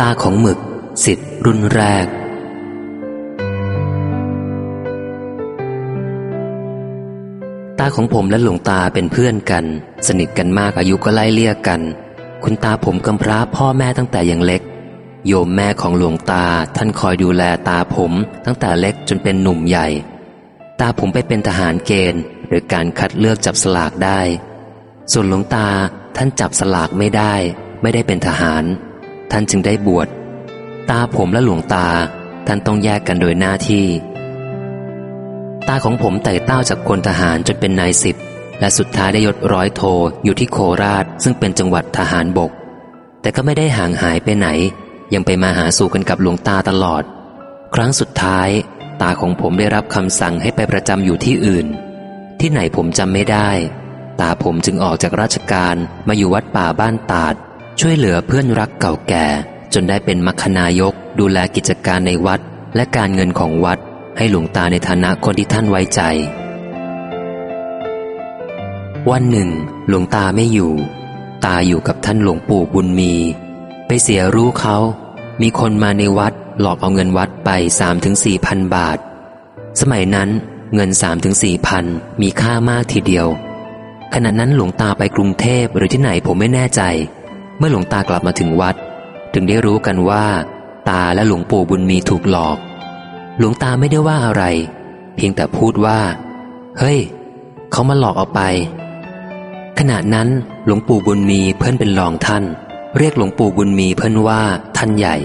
ตาของหมึกสิทธิ์รุ่นแรก ตาของผมและหลวงตาเป็นเพื่อนกัน สนิทกันมากอายุก็ไล่เลี่ยกัน คุณตาผมกำพร้าพ่อแม่ตั้งแต่ยังเล็ก โยมแม่ของหลวงตาท่านคอยดูแลตาผมตั้งแต่เล็กจนเป็นหนุ่มใหญ่ ตาผมไปเป็นทหารเกณฑ์หรือการคัดเลือกจับสลากได้ ส่วนหลวงตาท่านจับสลากไม่ได้ ไม่ได้เป็นทหาร ท่านจึงได้บวช ตาผมและหลวงตา ท่านต้องแยกกันโดยหน้าที่ ตาของผมไต่เต้าจากคนทหารจนเป็นนายสิบ และสุดท้ายได้ยศร้อยโทอยู่ที่โคราช ซึ่งเป็นจังหวัดทหารบก แต่ก็ไม่ได้ห่างหายไปไหน ยังไปมาหาสู่กันกับหลวงตาตลอด ครั้งสุดท้าย ตาของผมได้รับคำสั่งให้ไปประจำอยู่ที่อื่น ที่ไหนผมจำไม่ได้ตาผมจึงออกจากราชการมาอยู่วัดป่าบ้านตาด ช่วยเหลือเพื่อนรักเก่าแก่ จนได้เป็นมัคคณายก ดูแลกิจการในวัด และการเงินของวัด ให้หลวงตาในฐานะคนที่ท่านไว้ใจ วันหนึ่ง หลวงตาไม่อยู่ ตาอยู่กับท่านหลวงปู่บุญมี ไปเสียรู้เขา มีคนมาในวัดหลอกเอาเงินวัดไปสามถึงสี่พันบาท สมัยนั้นเงินสามถึงสี่พันมีค่ามากทีเดียว ขณะนั้นหลวงตาไปกรุงเทพหรือที่ไหนผมไม่แน่ใจ มื่อหลวงตากลับมาถึงวัด ถึงได้รู้กันว่า ตาและหลวงปู่บุญมีถูกหลอก หลวงตาไม่ได้ว่าอะไร เพียงแต่พูดว่า เฮ้ย เขามาหลอกเอาไป ขณะนั้นหลวงปู่บุญมีเพื่อนเป็นรองท่าน เรียกหลวงปู่บุญมีเพื่อนว่าท่านใหญ่